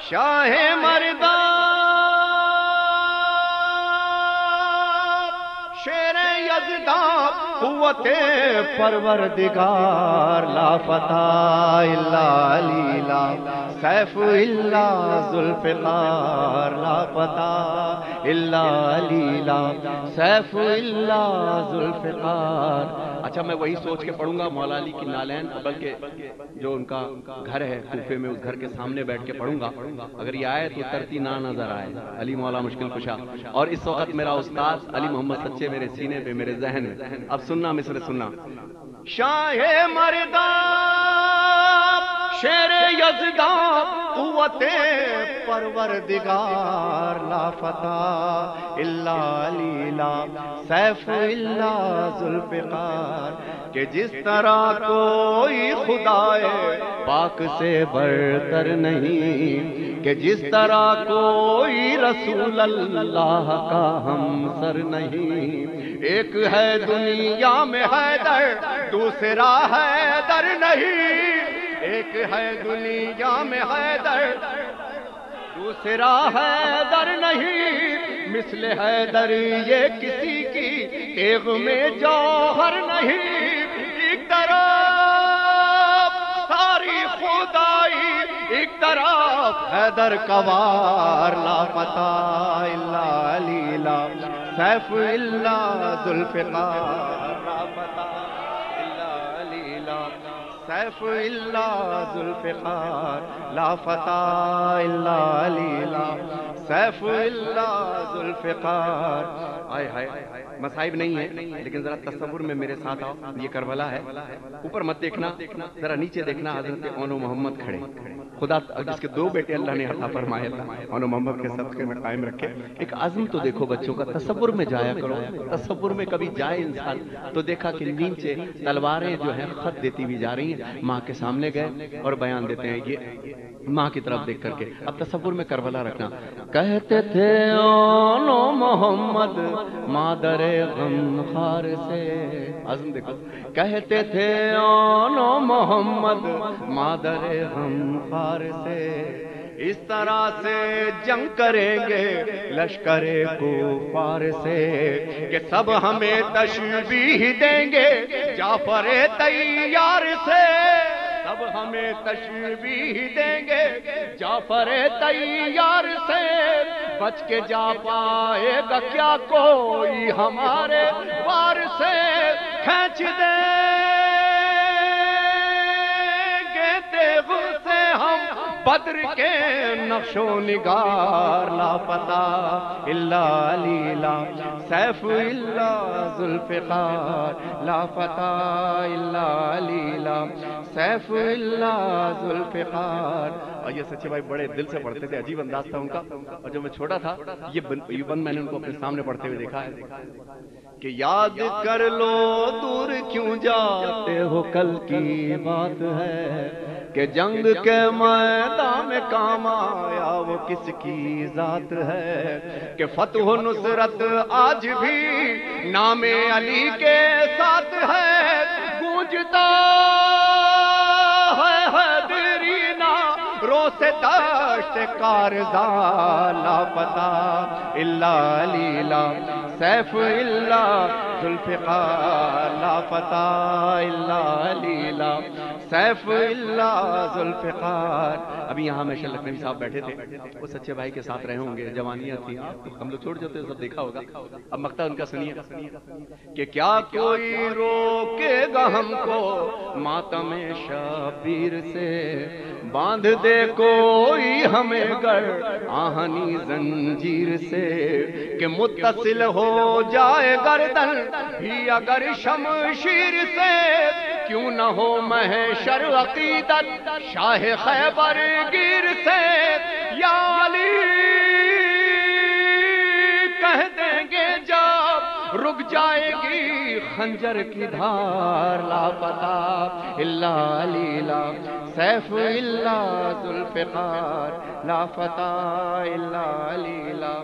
شاہ مردان شیر یزدان قوت پروردگار لا فتح الا علیلا سیف اللہ ذوالفقار لا فتح الا سیف اللہ ذوالفقار اچھا میں وہی سوچ کے پڑھوں گا، مولا علی کی نالین، بلکہ جو ان کا گھر ہے، کوفے میں اس گھر کے سامنے بیٹھ کے پڑھوں گا۔ اگر یہ آئے تو ترتی نہ نظر آئے۔ علی مولا مشکل کشا۔ اور اس وقت میرا استاد علی محمد سچے میرے سینے پہ، میرے ذہن میں۔ اب سننا، مصر سننا۔ شاہ مردان شیر یزدان قوت پروردگار، لا فتح الا لیلا سیف اللہ ذوالفقار، کہ جس طرح کوئی خدا پاک سے برتر نہیں، کہ جس طرح کوئی رسول اللہ کا ہم سر نہیں۔ ایک ہے دنیا میں حیدر، دوسرا حیدر نہیں۔ ایک ہے دنیا میں حیدر، دوسرا حیدر نہیں، مثل حیدر یہ کسی کی ایک میں جوہر نہیں۔ ایک طرف ساری خدائی، ایک طرف حیدر کوار لا پتا اللہ علیلا سیف اللہ ذوالفقار۔ سیف اللہ ذوالفقار لا فتح اللہ علیلا. سیف اللہ ذوالفقار آئے ہائے، مصائب نہیں ہے، لیکن ذرا تصور میں میرے ساتھ آؤ، یہ کربلا ہے۔ اوپر مت دیکھنا، ذرا نیچے دیکھنا، حضرت اونو محمد کھڑے۔ خدا جس کے دو بیٹے اللہ نے عطا فرمائے اونو محمد کے صدقے میں قائم رکھے، ایک عزم تو دیکھو بچوں کا، تصور میں جایا کرو، تصور میں کبھی جائے انسان تو دیکھا کہ نیچے تلواریں جو ہیں خط دیتی ہوئی جا رہی ہیں، ماں کے سامنے گئے اور بیان دیتے ہیں، یہ ماں کی طرف دیکھ کر کے۔ اب تصور میں کربلا رکھنا۔ کہتے تھے اونو محمد، مادر غم خار سے۔ عزم دیکھو۔ کہتے تھے اونو محمد، مادر غم خار سے اس طرح سے جنگ کریں گے لشکر کو پار سے کہ سب ہمیں تشبیح دیں گے جعفر تیار سے سب ہمیں تشبیح دیں گے جعفر تیار سے بچ کے جا پائے گا کیا کوئی ہمارے وار سے کھینچ دیں بدر کے نقش و نگار لا پتا اللہ علیلا سیف اللہ ذوالفقار لا پتا اللہ علیلا سیف اللہ ذوالفقار۔ اور یہ سچے بھائی بڑے دل سے پڑھتے تھے، عجیب انداز تھا ان کا۔ اور جب میں چھوٹا تھا یہ بند میں نے ان کو اپنے سامنے پڑھتے ہوئے دیکھا ہے کہ یاد کر لو، دور کیوں جاتے ہو؟ کل کی بات ہے۔ کہ جنگ کے میدان میں کام آیا، وہ کس کی ذات ہے؟ کہ فتح و نصرت آج بھی نام علی کے ساتھ ہے۔ گونجتا ہے حیدرینا رو سے داشت کارزان لا پتا اللہ علیلا سیف اللہ ذوالفقار لا پتا اللہ علیلا سیف اللہ ذوالفقار ابھی یہاں میں شلک نبی صاحب بیٹھے تھے۔ وہ سچے بھائی کے ساتھ رہے ہوں گے۔ جوانیاں تھیں۔ ہم لوگ چھوڑ جاتے سب دیکھا ہوگا۔ اب مقتہ ان کا سنیے۔ کہ کیا کوئی روکے گا ہم کو ماتم شبیر سے؟ باندھ دے کوئی ہمیں گر آہنی زنجیر سے۔ کہ متصل ہو جائے گردن بھی اگر شمشیر سے۔ کیوں نہ ہو محشر عقیدت؟ شاہ خیبر گیر سے یا علی؟ کہہ دیں گے جب رک جائے گی خنجر کی دھار لا پتا اللہ علیلا سیف اللہ ذوالفقار لا فتح اللہ علیلا